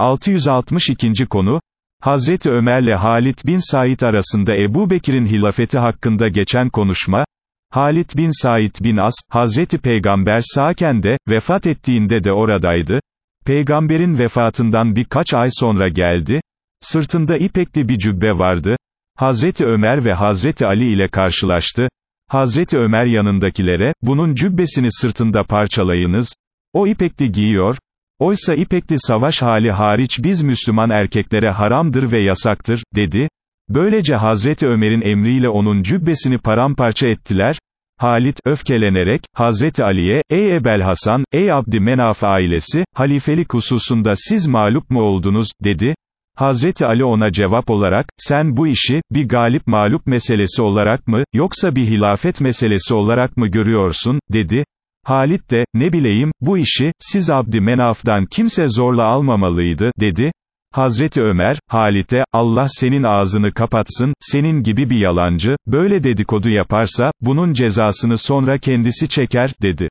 662. konu, Hazreti Ömer'le Halit bin Said arasında Ebu Bekir'in hilafeti hakkında geçen konuşma, Halit bin Said bin As, Hazreti Peygamber sağken de, vefat ettiğinde de oradaydı, Peygamberin vefatından birkaç ay sonra geldi, sırtında ipekli bir cübbe vardı, Hazreti Ömer ve Hazreti Ali ile karşılaştı, Hazreti Ömer yanındakilere, bunun cübbesini sırtında parçalayınız, o ipekli giyiyor, oysa ipekli savaş hali hariç biz Müslüman erkeklere haramdır ve yasaktır, dedi, böylece Hazreti Ömer'in emriyle onun cübbesini paramparça ettiler, Halit, öfkelenerek, Hazreti Ali'ye, ey Ebel Hasan, ey Abdi Menaf ailesi, halifelik hususunda siz mağlup mu oldunuz, dedi, Hazreti Ali ona cevap olarak, sen bu işi, bir galip mağlup meselesi olarak mı, yoksa bir hilafet meselesi olarak mı görüyorsun, dedi. Halit de, ne bileyim, bu işi, siz Abdi Menaf'dan kimse zorla almamalıydı, dedi. Hazreti Ömer, Halit'e, Allah senin ağzını kapatsın, senin gibi bir yalancı, böyle dedikodu yaparsa, bunun cezasını sonra kendisi çeker, dedi.